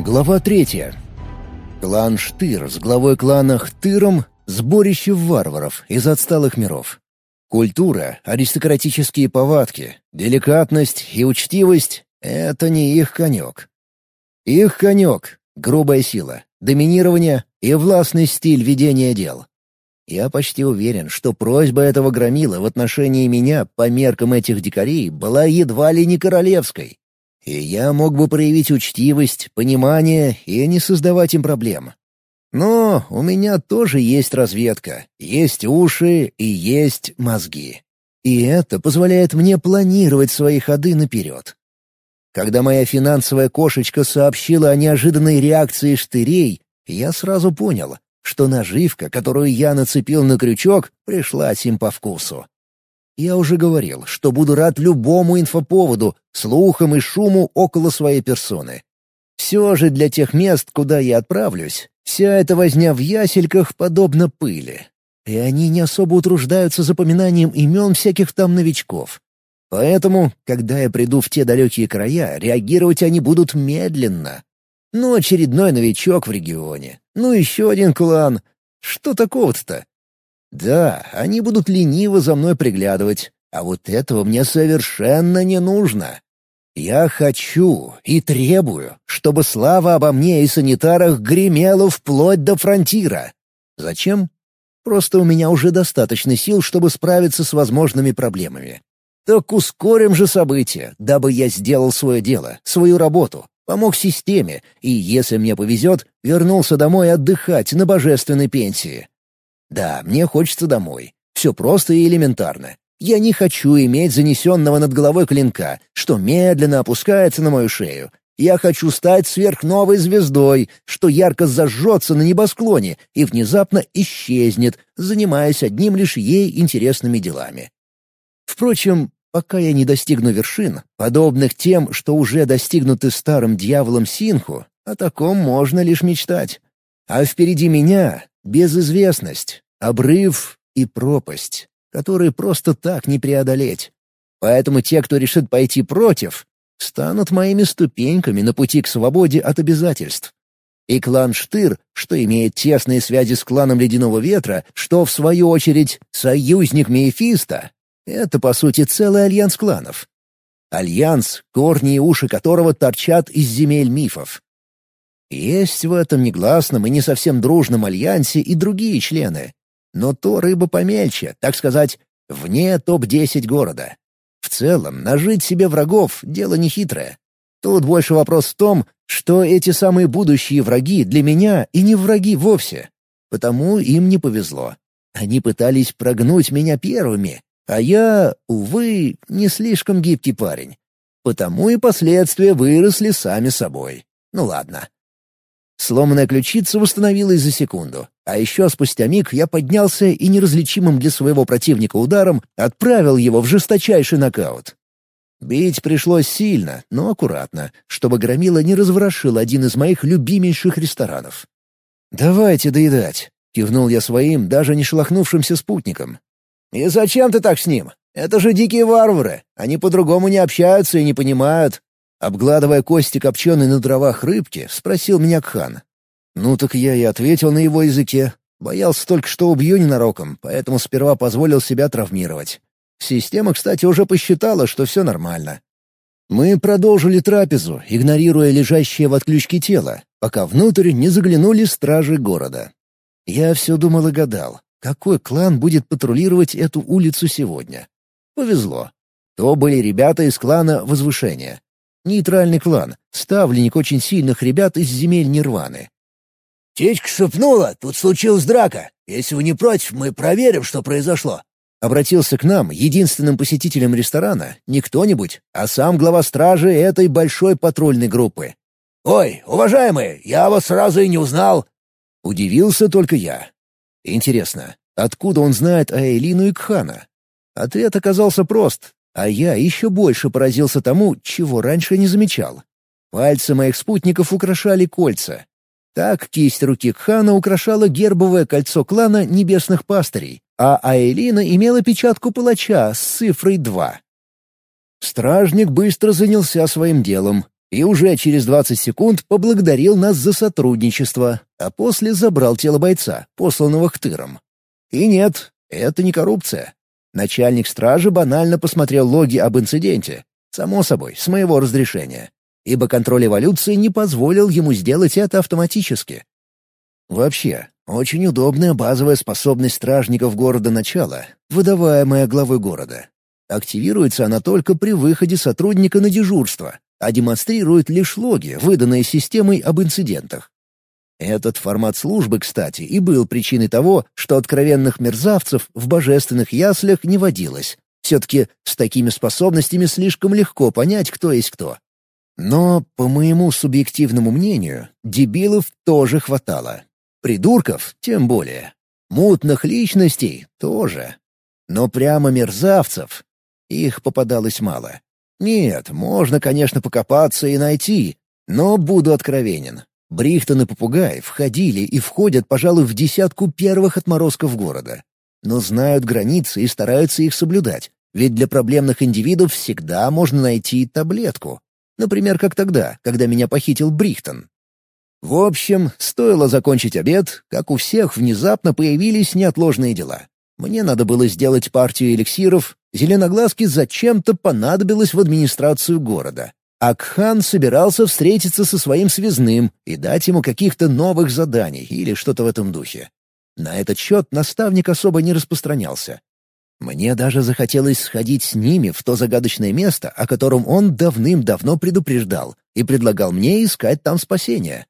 Глава третья. Клан Штыр с главой клана Хтыром — сборище варваров из отсталых миров. Культура, аристократические повадки, деликатность и учтивость — это не их конек. Их конек — грубая сила, доминирование и властный стиль ведения дел. Я почти уверен, что просьба этого громила в отношении меня по меркам этих дикарей была едва ли не королевской. И я мог бы проявить учтивость, понимание и не создавать им проблем. Но у меня тоже есть разведка, есть уши и есть мозги. И это позволяет мне планировать свои ходы наперед. Когда моя финансовая кошечка сообщила о неожиданной реакции штырей, я сразу понял, что наживка, которую я нацепил на крючок, пришлась им по вкусу. Я уже говорил, что буду рад любому инфоповоду, слухам и шуму около своей персоны. Все же для тех мест, куда я отправлюсь, вся эта возня в ясельках подобна пыли. И они не особо утруждаются запоминанием имен всяких там новичков. Поэтому, когда я приду в те далекие края, реагировать они будут медленно. Ну, очередной новичок в регионе. Ну, еще один клан. Что такого-то? Да, они будут лениво за мной приглядывать, а вот этого мне совершенно не нужно. Я хочу и требую, чтобы слава обо мне и санитарах гремела вплоть до фронтира. Зачем? Просто у меня уже достаточно сил, чтобы справиться с возможными проблемами. Так ускорим же события, дабы я сделал свое дело, свою работу, помог системе и, если мне повезет, вернулся домой отдыхать на божественной пенсии. Да, мне хочется домой. Все просто и элементарно. Я не хочу иметь занесенного над головой клинка, что медленно опускается на мою шею. Я хочу стать сверхновой звездой, что ярко зажжется на небосклоне и внезапно исчезнет, занимаясь одним лишь ей интересными делами. Впрочем, пока я не достигну вершин, подобных тем, что уже достигнуты старым дьяволом Синху, о таком можно лишь мечтать. А впереди меня Безызвестность, обрыв и пропасть, которые просто так не преодолеть. Поэтому те, кто решит пойти против, станут моими ступеньками на пути к свободе от обязательств. И клан Штыр, что имеет тесные связи с кланом Ледяного Ветра, что, в свою очередь, союзник Мефиста, это, по сути, целый альянс кланов. Альянс, корни и уши которого торчат из земель мифов. Есть в этом негласном и не совсем дружном альянсе и другие члены. Но то рыба помельче, так сказать, вне топ-10 города. В целом, нажить себе врагов — дело нехитрое. Тут больше вопрос в том, что эти самые будущие враги для меня и не враги вовсе. Потому им не повезло. Они пытались прогнуть меня первыми, а я, увы, не слишком гибкий парень. Потому и последствия выросли сами собой. Ну ладно. Сломанная ключица восстановилась за секунду. А еще спустя миг я поднялся и неразличимым для своего противника ударом отправил его в жесточайший нокаут. Бить пришлось сильно, но аккуратно, чтобы Громила не разворошил один из моих любимейших ресторанов. «Давайте доедать», — кивнул я своим, даже не шелохнувшимся спутником. «И зачем ты так с ним? Это же дикие варвары. Они по-другому не общаются и не понимают. Обгладывая кости копченой на дровах рыбки, спросил меня Кхан. Ну так я и ответил на его языке. Боялся только, что убью ненароком, поэтому сперва позволил себя травмировать. Система, кстати, уже посчитала, что все нормально. Мы продолжили трапезу, игнорируя лежащее в отключке тело, пока внутрь не заглянули стражи города. Я все думал и гадал, какой клан будет патрулировать эту улицу сегодня. Повезло. То были ребята из клана Возвышения. Нейтральный клан, ставленник очень сильных ребят из земель Нирваны. «Течка шепнула, тут случилась драка. Если вы не против, мы проверим, что произошло». Обратился к нам, единственным посетителем ресторана, не кто-нибудь, а сам глава стражи этой большой патрульной группы. «Ой, уважаемые, я вас сразу и не узнал». Удивился только я. Интересно, откуда он знает о Элину и Кхана? Ответ оказался прост. А я еще больше поразился тому, чего раньше не замечал. Пальцы моих спутников украшали кольца. Так кисть руки Кхана украшала гербовое кольцо клана Небесных Пастырей, а Аэлина имела печатку палача с цифрой 2. Стражник быстро занялся своим делом, И уже через 20 секунд поблагодарил нас за сотрудничество, а после забрал тело бойца, посланного к. И нет, это не коррупция. Начальник стражи банально посмотрел логи об инциденте. Само собой, с моего разрешения. Ибо контроль эволюции не позволил ему сделать это автоматически. Вообще, очень удобная базовая способность стражников города начала, выдаваемая главой города. Активируется она только при выходе сотрудника на дежурство, а демонстрирует лишь логи, выданные системой об инцидентах. Этот формат службы, кстати, и был причиной того, что откровенных мерзавцев в божественных яслях не водилось. Все-таки с такими способностями слишком легко понять, кто есть кто. Но, по моему субъективному мнению, дебилов тоже хватало. Придурков тем более. Мутных личностей тоже. Но прямо мерзавцев их попадалось мало. Нет, можно, конечно, покопаться и найти, но буду откровенен. Брихтон и Попугай входили и входят, пожалуй, в десятку первых отморозков города. Но знают границы и стараются их соблюдать, ведь для проблемных индивидов всегда можно найти таблетку. Например, как тогда, когда меня похитил Брихтон. В общем, стоило закончить обед, как у всех внезапно появились неотложные дела. Мне надо было сделать партию эликсиров, Зеленоглазке зачем-то понадобилось в администрацию города. Акхан собирался встретиться со своим связным и дать ему каких-то новых заданий или что-то в этом духе. На этот счет наставник особо не распространялся. Мне даже захотелось сходить с ними в то загадочное место, о котором он давным-давно предупреждал, и предлагал мне искать там спасение.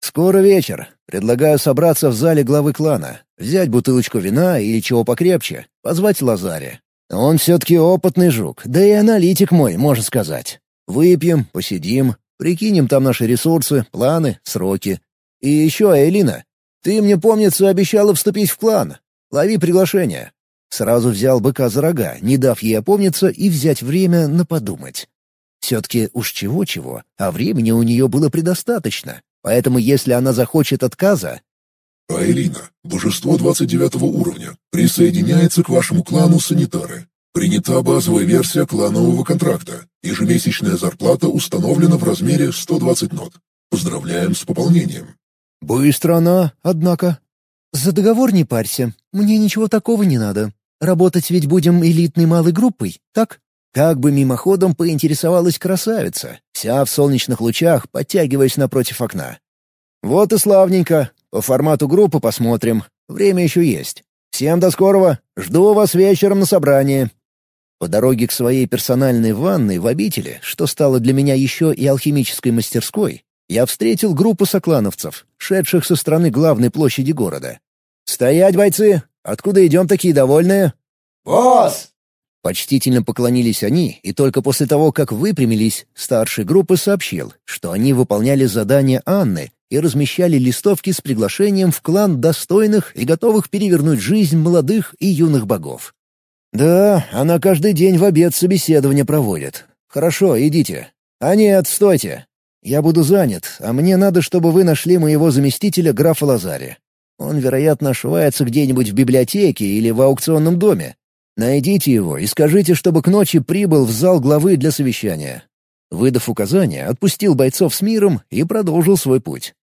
«Скоро вечер. Предлагаю собраться в зале главы клана, взять бутылочку вина или чего покрепче, позвать Лазаре. Он все-таки опытный жук, да и аналитик мой, можно сказать. Выпьем, посидим, прикинем там наши ресурсы, планы, сроки. И еще, Элина, ты мне, помнится, обещала вступить в клан. Лови приглашение. Сразу взял быка за рога, не дав ей опомниться и взять время на подумать. Все-таки уж чего-чего, а времени у нее было предостаточно. Поэтому если она захочет отказа... «Аэлина, божество 29 уровня, присоединяется к вашему клану санитары. Принята базовая версия кланового контракта. Ежемесячная зарплата установлена в размере 120 нот. Поздравляем с пополнением. Быстро она, однако. За договор не парься. Мне ничего такого не надо. Работать ведь будем элитной малой группой, так? Как бы мимоходом поинтересовалась красавица, вся в солнечных лучах, подтягиваясь напротив окна. «Вот и славненько. По формату группы посмотрим. Время еще есть. Всем до скорого. Жду вас вечером на собрании». По дороге к своей персональной ванной в обители, что стало для меня еще и алхимической мастерской, я встретил группу соклановцев, шедших со стороны главной площади города. «Стоять, бойцы! Откуда идем такие довольные?» «Босс!» Почтительно поклонились они, и только после того, как выпрямились, старший группы сообщил, что они выполняли задание Анны и размещали листовки с приглашением в клан достойных и готовых перевернуть жизнь молодых и юных богов. «Да, она каждый день в обед собеседование проводит. Хорошо, идите. А нет, стойте. Я буду занят, а мне надо, чтобы вы нашли моего заместителя графа Лазари. Он, вероятно, ошивается где-нибудь в библиотеке или в аукционном доме. Найдите его и скажите, чтобы к ночи прибыл в зал главы для совещания». Выдав указания, отпустил бойцов с миром и продолжил свой путь.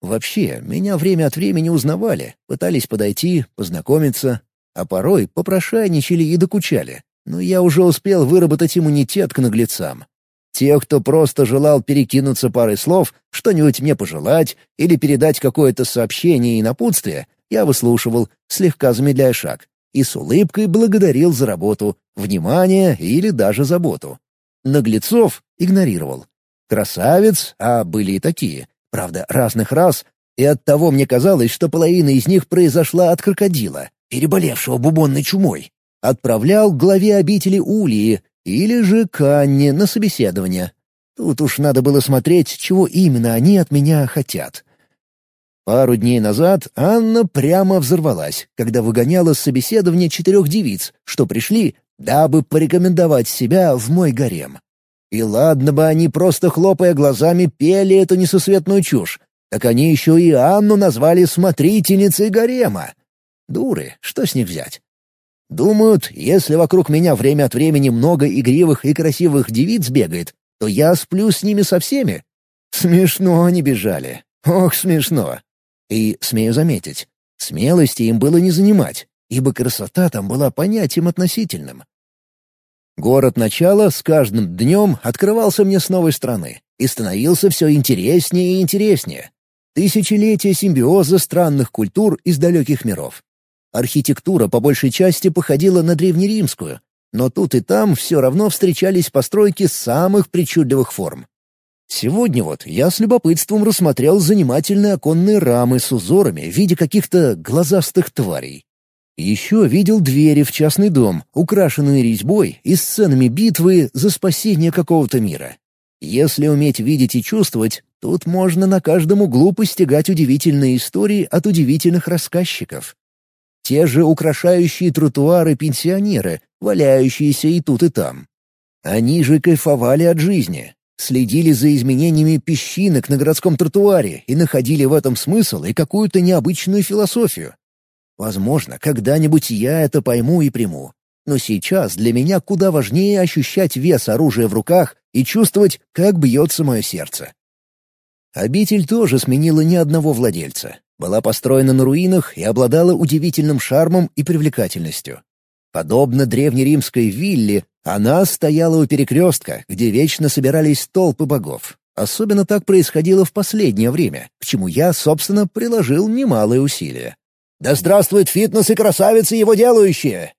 Вообще, меня время от времени узнавали, пытались подойти, познакомиться, а порой попрошайничали и докучали. Но я уже успел выработать иммунитет к наглецам. Тех, кто просто желал перекинуться парой слов, что-нибудь мне пожелать или передать какое-то сообщение и напутствие, я выслушивал, слегка замедляя шаг, и с улыбкой благодарил за работу, внимание или даже заботу. Наглецов игнорировал. Красавец, а были и такие, правда, разных рас, и оттого мне казалось, что половина из них произошла от крокодила переболевшего бубонной чумой, отправлял к главе обители Улии или же к Анне на собеседование. Тут уж надо было смотреть, чего именно они от меня хотят. Пару дней назад Анна прямо взорвалась, когда выгоняла с собеседования четырех девиц, что пришли, дабы порекомендовать себя в мой гарем. И ладно бы они, просто хлопая глазами, пели эту несусветную чушь, так они еще и Анну назвали смотрительницей гарема. Дуры, что с них взять? Думают, если вокруг меня время от времени много игривых и красивых девиц бегает, то я сплю с ними со всеми. Смешно они бежали. Ох, смешно. И, смею заметить, смелости им было не занимать, ибо красота там была понятием относительным. Город начала с каждым днем открывался мне с новой стороны и становился все интереснее и интереснее. Тысячелетия симбиоза странных культур из далеких миров. Архитектура по большей части походила на древнеримскую, но тут и там все равно встречались постройки самых причудливых форм. Сегодня вот я с любопытством рассмотрел занимательные оконные рамы с узорами в виде каких-то глазастых тварей. Еще видел двери в частный дом, украшенные резьбой и сценами битвы за спасение какого-то мира. Если уметь видеть и чувствовать, тут можно на каждом углу постигать удивительные истории от удивительных рассказчиков. Те же украшающие тротуары пенсионеры, валяющиеся и тут и там. Они же кайфовали от жизни, следили за изменениями песчинок на городском тротуаре и находили в этом смысл и какую-то необычную философию. Возможно, когда-нибудь я это пойму и приму. Но сейчас для меня куда важнее ощущать вес оружия в руках и чувствовать, как бьется мое сердце. Обитель тоже сменила ни одного владельца. Была построена на руинах и обладала удивительным шармом и привлекательностью. Подобно древнеримской вилле, она стояла у перекрестка, где вечно собирались толпы богов. Особенно так происходило в последнее время, к чему я, собственно, приложил немалые усилия. «Да здравствует фитнес и красавицы его делающие!»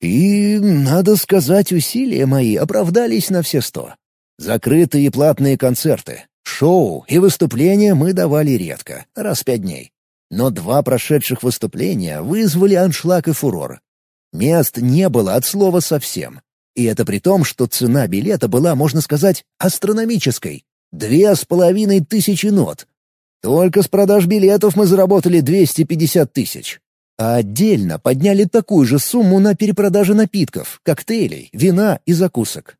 И, надо сказать, усилия мои оправдались на все сто. Закрытые платные концерты, шоу и выступления мы давали редко, раз в пять дней. Но два прошедших выступления вызвали аншлаг и фурор. Мест не было от слова совсем. И это при том, что цена билета была, можно сказать, астрономической. Две с половиной тысячи нот. Только с продаж билетов мы заработали 250 тысяч. А отдельно подняли такую же сумму на перепродаже напитков, коктейлей, вина и закусок.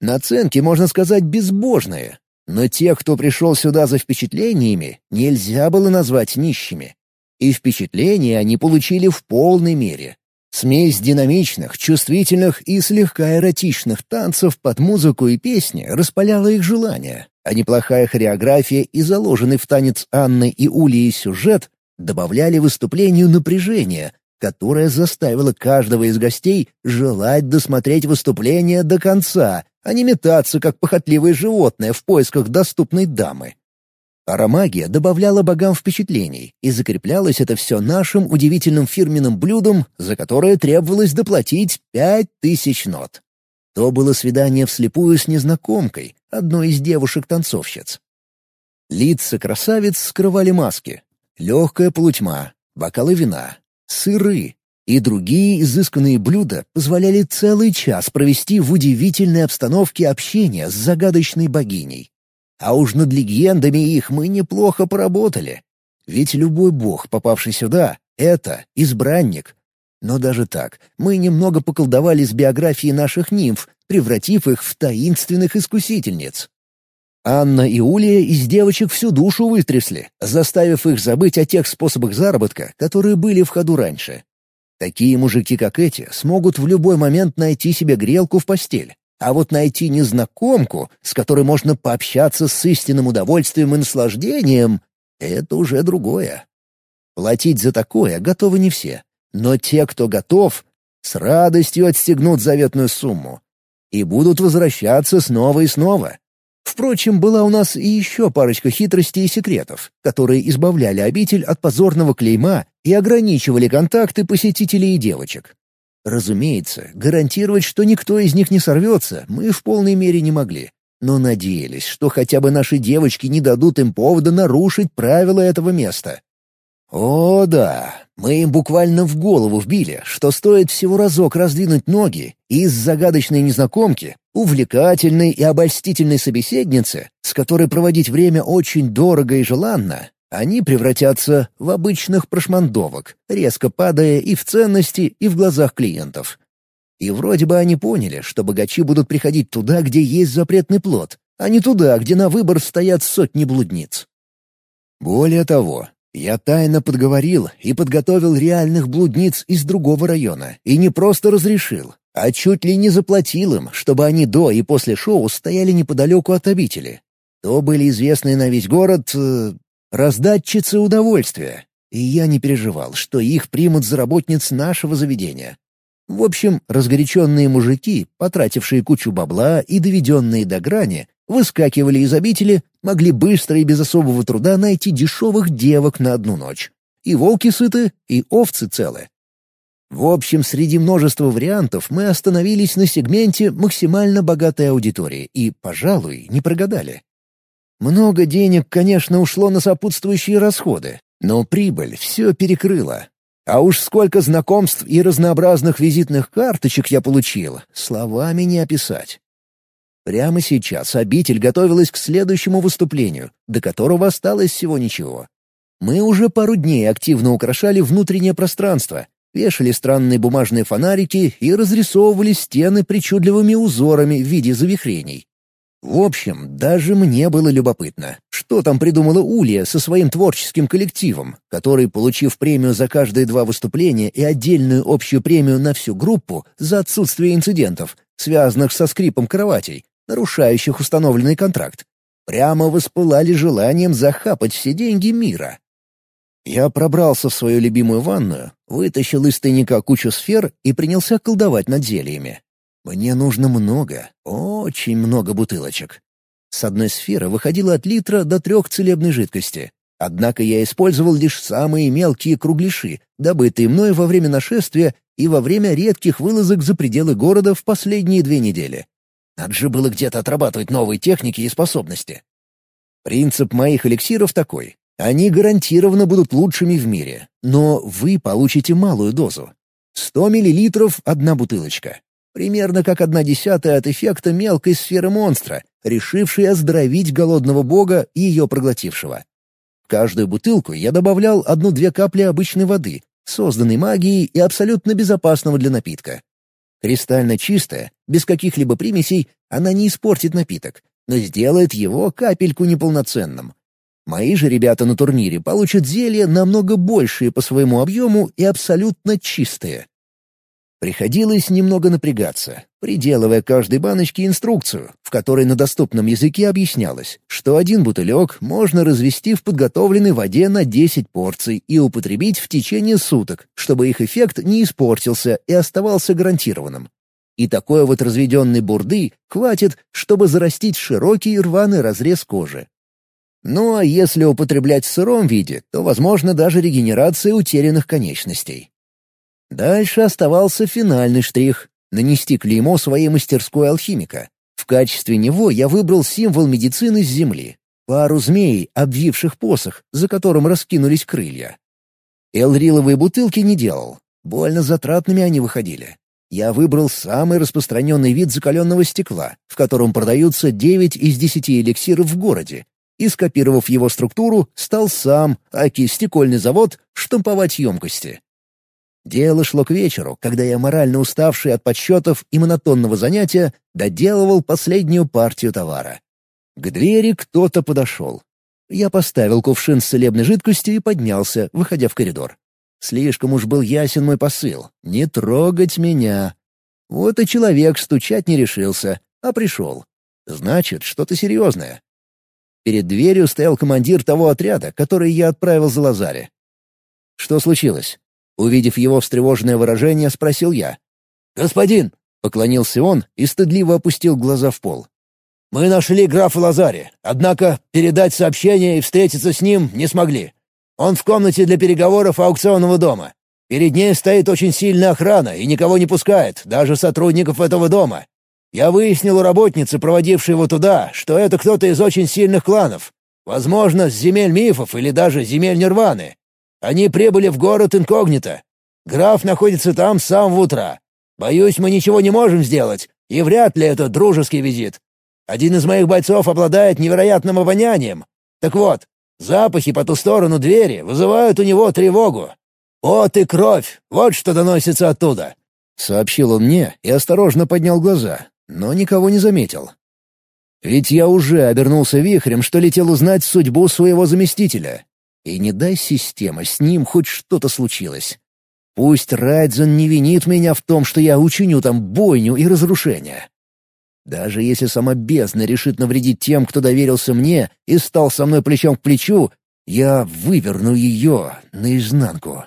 Наценки, можно сказать, безбожные. Но тех, кто пришел сюда за впечатлениями, нельзя было назвать нищими. И впечатления они получили в полной мере. Смесь динамичных, чувствительных и слегка эротичных танцев под музыку и песни распаляла их желания, а неплохая хореография и заложенный в танец Анны и Улии сюжет добавляли выступлению напряжение, которое заставило каждого из гостей желать досмотреть выступление до конца, а не метаться, как похотливое животное в поисках доступной дамы. Аромагия добавляла богам впечатлений, и закреплялось это все нашим удивительным фирменным блюдом, за которое требовалось доплатить пять тысяч нот. То было свидание вслепую с незнакомкой, одной из девушек-танцовщиц. Лица красавиц скрывали маски. Легкая полутьма, бокалы вина, сыры и другие изысканные блюда позволяли целый час провести в удивительной обстановке общения с загадочной богиней. А уж над легендами их мы неплохо поработали. Ведь любой бог, попавший сюда, — это избранник. Но даже так, мы немного поколдовали с биографией наших нимф, превратив их в таинственных искусительниц. Анна и Улия из девочек всю душу вытрясли, заставив их забыть о тех способах заработка, которые были в ходу раньше. Такие мужики, как эти, смогут в любой момент найти себе грелку в постель. А вот найти незнакомку, с которой можно пообщаться с истинным удовольствием и наслаждением — это уже другое. Платить за такое готовы не все. Но те, кто готов, с радостью отстегнут заветную сумму. И будут возвращаться снова и снова. Впрочем, была у нас и еще парочка хитростей и секретов, которые избавляли обитель от позорного клейма и ограничивали контакты посетителей и девочек. Разумеется, гарантировать, что никто из них не сорвется, мы в полной мере не могли. Но надеялись, что хотя бы наши девочки не дадут им повода нарушить правила этого места. О, да, мы им буквально в голову вбили, что стоит всего разок раздвинуть ноги, и из загадочной незнакомки, увлекательной и обольстительной собеседницы, с которой проводить время очень дорого и желанно, они превратятся в обычных прошмандовок, резко падая и в ценности, и в глазах клиентов. И вроде бы они поняли, что богачи будут приходить туда, где есть запретный плод, а не туда, где на выбор стоят сотни блудниц. Более того, я тайно подговорил и подготовил реальных блудниц из другого района, и не просто разрешил, а чуть ли не заплатил им, чтобы они до и после шоу стояли неподалеку от обители. То были известные на весь город... Э, раздатчицы удовольствия, и я не переживал, что их примут за работниц нашего заведения. В общем, разгоряченные мужики, потратившие кучу бабла и доведенные до грани, выскакивали из обители, могли быстро и без особого труда найти дешевых девок на одну ночь. И волки сыты, и овцы целы. В общем, среди множества вариантов мы остановились на сегменте максимально богатой аудитории и, пожалуй, не прогадали. Много денег, конечно, ушло на сопутствующие расходы, но прибыль все перекрыла. А уж сколько знакомств и разнообразных визитных карточек я получил, словами не описать. Прямо сейчас обитель готовилась к следующему выступлению, до которого осталось всего ничего. Мы уже пару дней активно украшали внутреннее пространство, вешали странные бумажные фонарики и разрисовывали стены причудливыми узорами в виде завихрений. В общем, даже мне было любопытно, что там придумала Улья со своим творческим коллективом, который, получив премию за каждые два выступления и отдельную общую премию на всю группу за отсутствие инцидентов, связанных со скрипом кроватей, нарушающих установленный контракт, прямо воспылали желанием захапать все деньги мира. Я пробрался в свою любимую ванную, вытащил из тайника кучу сфер и принялся колдовать над зельями. Мне нужно много, очень много бутылочек. С одной сферы выходило от литра до трех целебной жидкости. Однако я использовал лишь самые мелкие кругляши, добытые мной во время нашествия и во время редких вылазок за пределы города в последние две недели. Надо же было где-то отрабатывать новые техники и способности. Принцип моих эликсиров такой. Они гарантированно будут лучшими в мире, но вы получите малую дозу. 100 мл — одна бутылочка. Примерно как одна десятая от эффекта мелкой сферы монстра, решившей оздоровить голодного бога и ее проглотившего. В каждую бутылку я добавлял одну-две капли обычной воды, созданной магией и абсолютно безопасного для напитка. Кристально чистая, без каких-либо примесей, она не испортит напиток, но сделает его капельку неполноценным. Мои же ребята на турнире получат зелья намного большие по своему объему и абсолютно чистые. Приходилось немного напрягаться, приделывая каждой баночке инструкцию, в которой на доступном языке объяснялось, что один бутылек можно развести в подготовленной воде на 10 порций и употребить в течение суток, чтобы их эффект не испортился и оставался гарантированным. И такой вот разведенной бурды хватит, чтобы зарастить широкий рваный разрез кожи, ну а если употреблять в сыром виде, то возможно даже регенерация утерянных конечностей. Дальше оставался финальный штрих — нанести клеймо своей мастерской алхимика. В качестве него я выбрал символ медицины с земли — пару змей, обвивших посох, за которым раскинулись крылья. Элриловые бутылки не делал. Больно затратными они выходили. Я выбрал самый распространенный вид закаленного стекла, в котором продаются 9 из 10 эликсиров в городе, и, скопировав его структуру, стал сам, аки стекольный завод, штамповать емкости. Дело шло к вечеру, когда я, морально уставший от подсчетов и монотонного занятия, доделывал последнюю партию товара. К двери кто-то подошел. Я поставил кувшин с целебной жидкостью и поднялся, выходя в коридор. Слишком уж был ясен мой посыл — не трогать меня. Вот и человек стучать не решился, а пришел. Значит, что-то серьезное. Перед дверью стоял командир того отряда, который я отправил за Лазаре. «Что случилось?» Увидев его встревоженное выражение, спросил я. «Господин!» — поклонился он и стыдливо опустил глаза в пол. «Мы нашли графа Лазаре, однако передать сообщение и встретиться с ним не смогли. Он в комнате для переговоров аукционного дома. Перед ней стоит очень сильная охрана и никого не пускает, даже сотрудников этого дома. Я выяснил у работницы, проводившей его туда, что это кто-то из очень сильных кланов. Возможно, с земель мифов или даже земель Нирваны. Они прибыли в город инкогнито. Граф находится там с самого утра. Боюсь, мы ничего не можем сделать, и вряд ли это дружеский визит. Один из моих бойцов обладает невероятным обонянием. Так вот, запахи по ту сторону двери вызывают у него тревогу. Вот и кровь, вот что доносится оттуда. Сообщил он мне и осторожно поднял глаза, но никого не заметил. Ведь я уже обернулся вихрем, что летел узнать судьбу своего заместителя. И не дай система, с ним хоть что-то случилось. Пусть Райдзен не винит меня в том, что я учиню там бойню и разрушение. Даже если сама бездна решит навредить тем, кто доверился мне и стал со мной плечом к плечу, я выверну ее наизнанку.